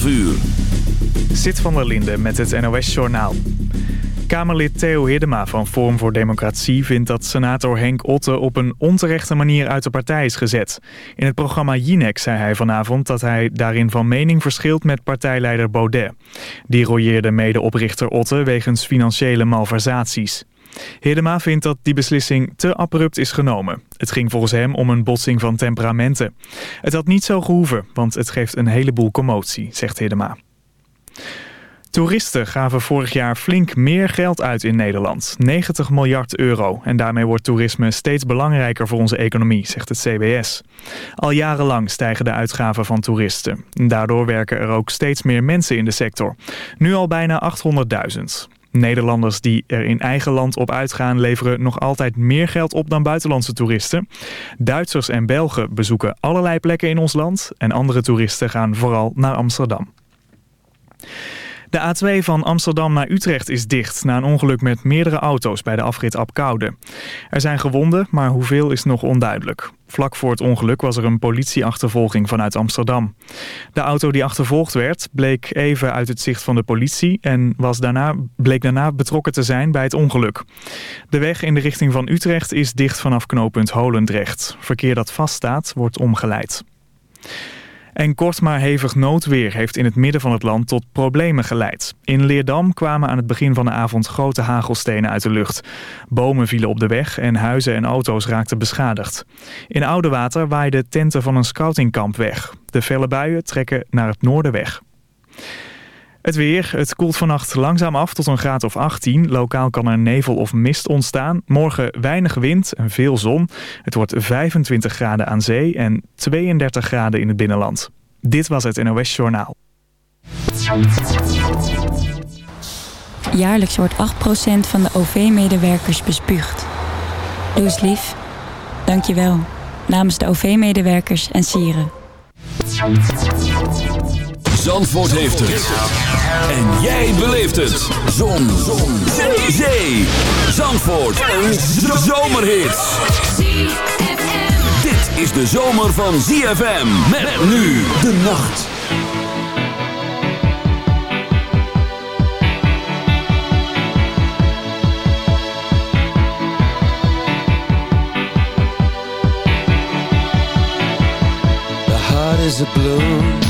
12 uur. Zit van der Linde met het NOS-journaal. Kamerlid Theo Hiddema van Forum voor Democratie vindt dat senator Henk Otte op een onterechte manier uit de partij is gezet. In het programma Jinek zei hij vanavond dat hij daarin van mening verschilt met partijleider Baudet. Die royeerde medeoprichter Otte wegens financiële malversaties. Hiddema vindt dat die beslissing te abrupt is genomen. Het ging volgens hem om een botsing van temperamenten. Het had niet zo gehoeven, want het geeft een heleboel commotie, zegt Hiddema. Toeristen gaven vorig jaar flink meer geld uit in Nederland. 90 miljard euro. En daarmee wordt toerisme steeds belangrijker voor onze economie, zegt het CBS. Al jarenlang stijgen de uitgaven van toeristen. Daardoor werken er ook steeds meer mensen in de sector. Nu al bijna 800.000. Nederlanders die er in eigen land op uitgaan leveren nog altijd meer geld op dan buitenlandse toeristen. Duitsers en Belgen bezoeken allerlei plekken in ons land en andere toeristen gaan vooral naar Amsterdam. De A2 van Amsterdam naar Utrecht is dicht na een ongeluk met meerdere auto's bij de afrit Apkoude. Er zijn gewonden, maar hoeveel is nog onduidelijk. Vlak voor het ongeluk was er een politieachtervolging vanuit Amsterdam. De auto die achtervolgd werd bleek even uit het zicht van de politie en was daarna, bleek daarna betrokken te zijn bij het ongeluk. De weg in de richting van Utrecht is dicht vanaf knooppunt Holendrecht. Verkeer dat vaststaat wordt omgeleid. En kort maar hevig noodweer heeft in het midden van het land tot problemen geleid. In Leerdam kwamen aan het begin van de avond grote hagelstenen uit de lucht. Bomen vielen op de weg en huizen en auto's raakten beschadigd. In Oudewater waaiden tenten van een scoutingkamp weg. De felle buien trekken naar het noorden weg. Het weer. Het koelt vannacht langzaam af tot een graad of 18. Lokaal kan er nevel of mist ontstaan. Morgen weinig wind en veel zon. Het wordt 25 graden aan zee en 32 graden in het binnenland. Dit was het NOS Journaal. Jaarlijks wordt 8% van de OV-medewerkers bespuugd. Doe eens lief. Dank je wel. Namens de OV-medewerkers en sieren. Zandvoort heeft het. En jij beleeft het. Zon. Zon. Zee. Zandvoort. Een zomerhit. Dit is de zomer van ZFM. Met nu de nacht. The heart is a bloom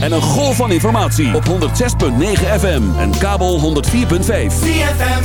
en een golf van informatie op 106.9 FM en kabel 104.5. ZFM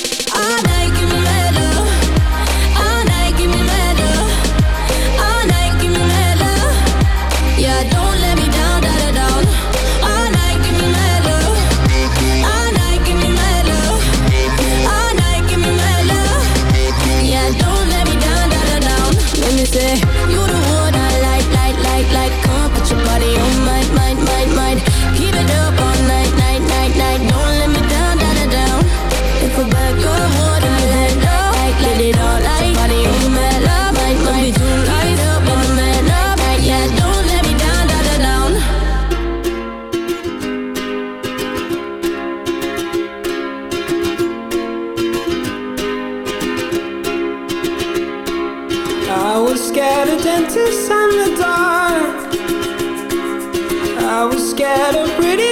dentist and the dark. I was scared of pretty.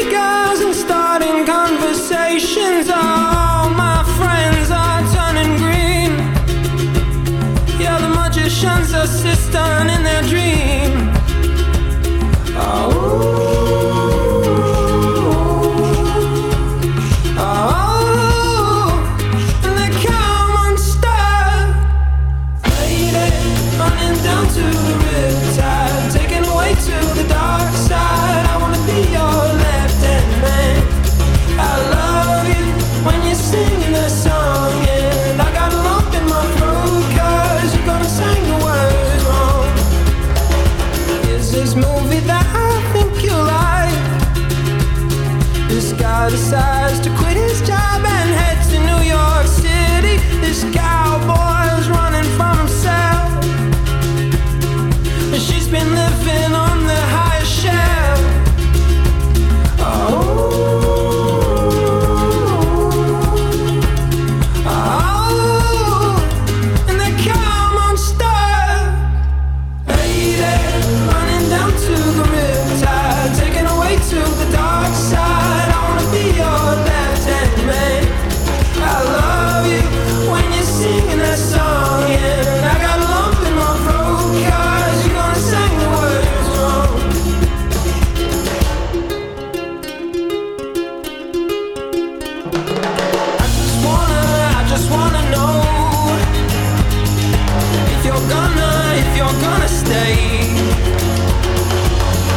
day.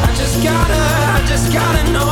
I just gotta, I just gotta know.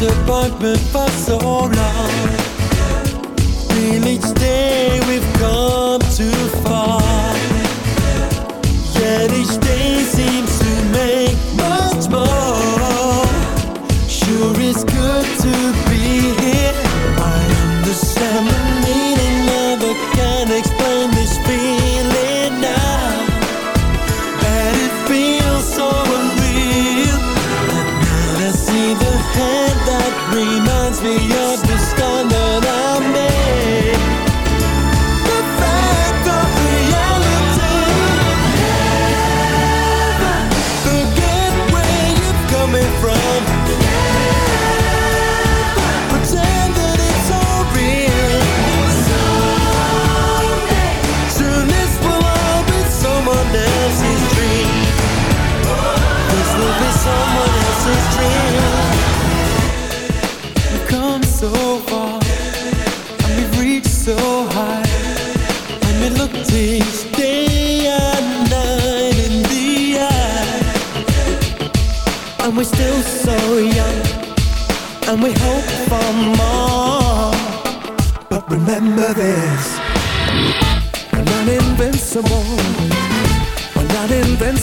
disappointment for so long. Till each day we've come.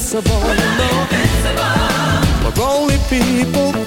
invincible. No. invincible. We're only people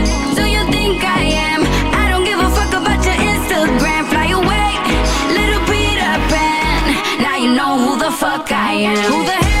who the fuck I am. I don't give a fuck about your Instagram. Fly away, little Peter Pan. Now you know who the hell?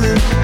Told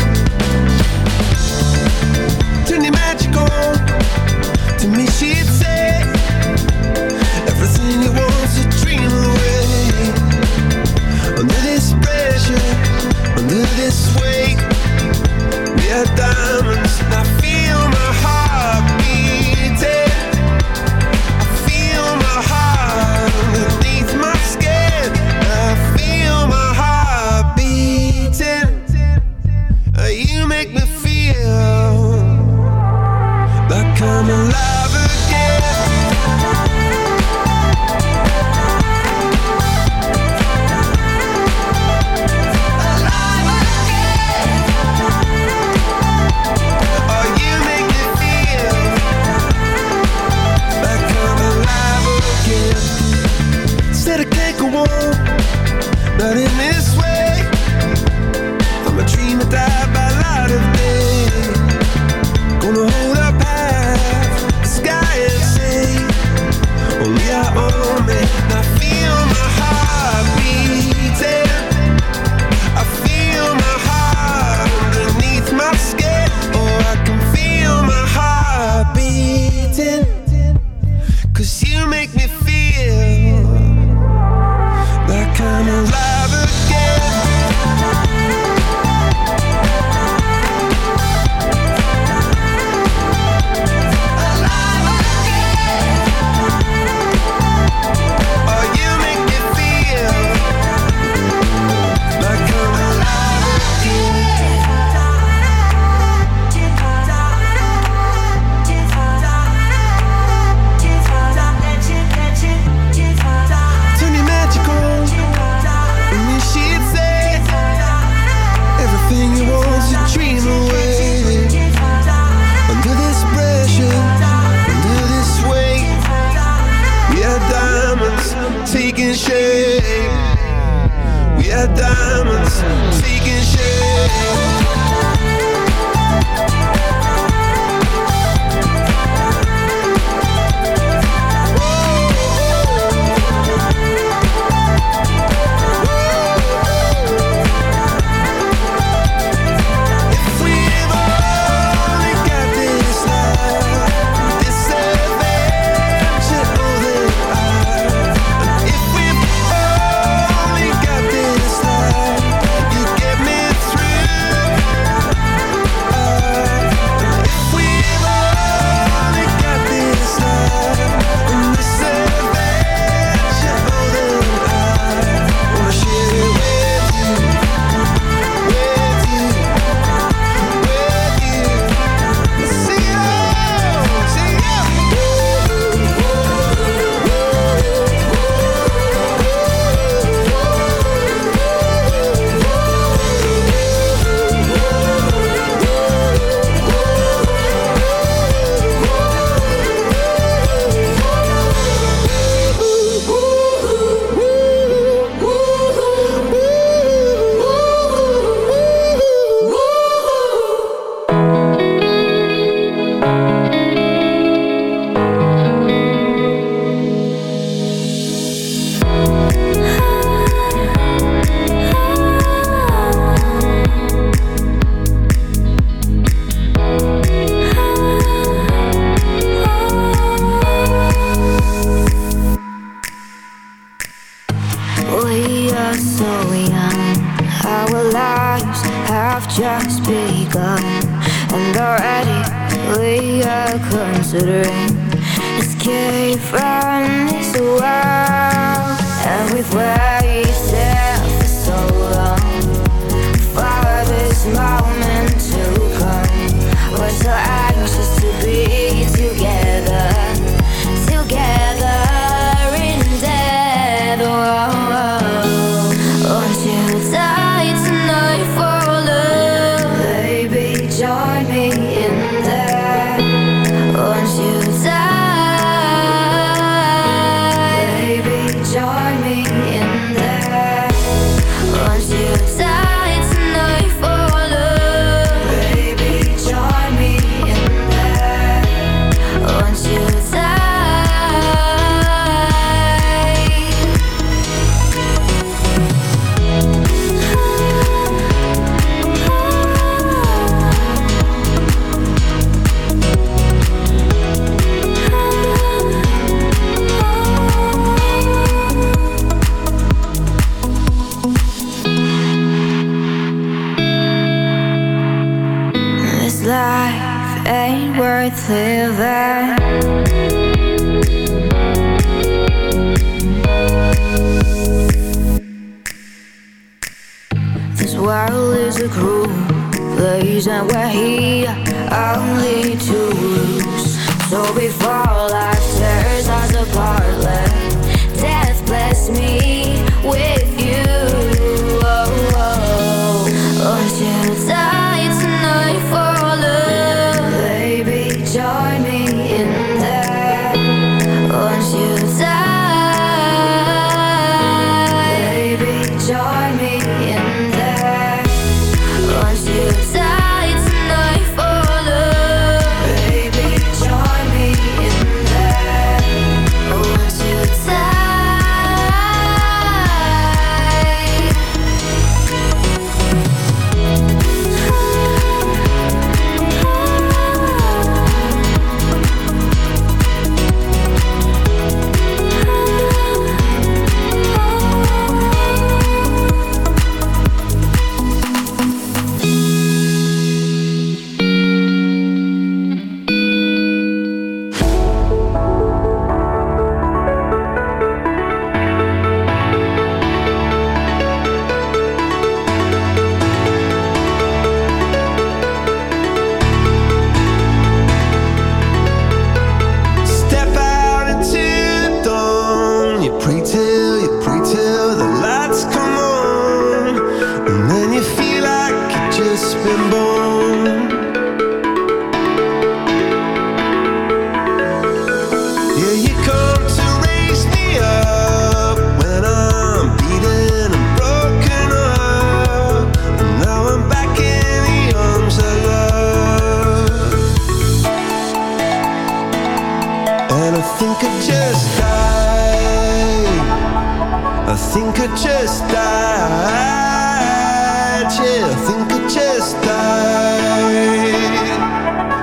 just died.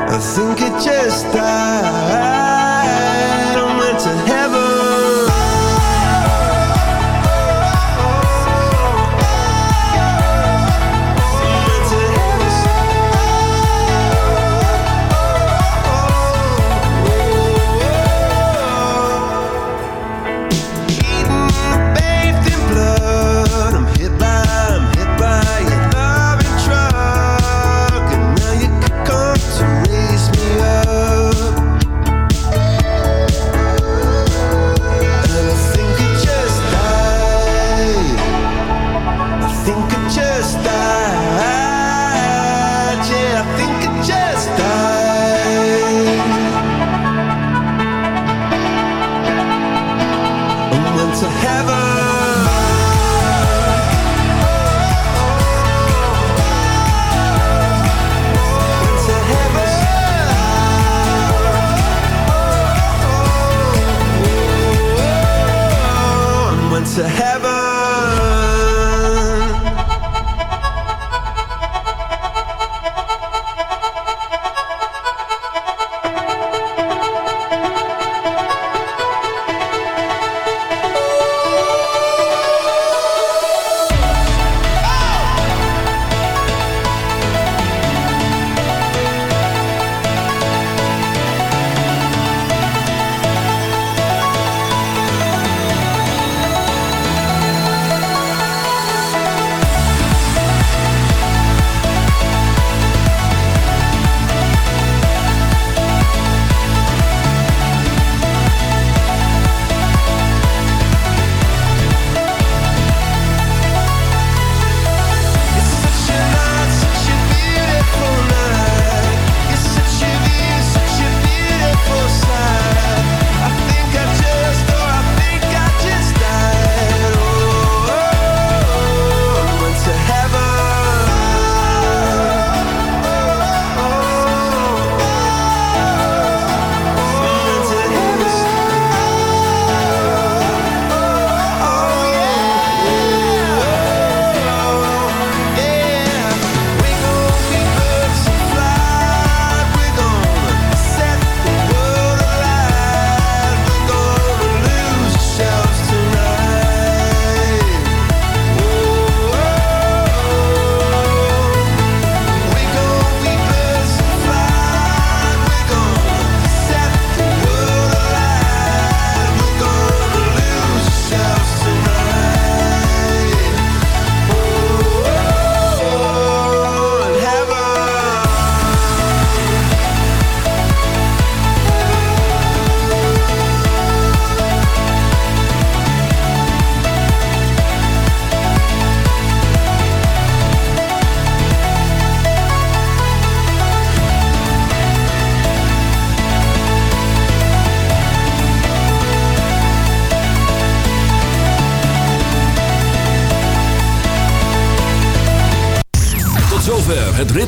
I think it just died.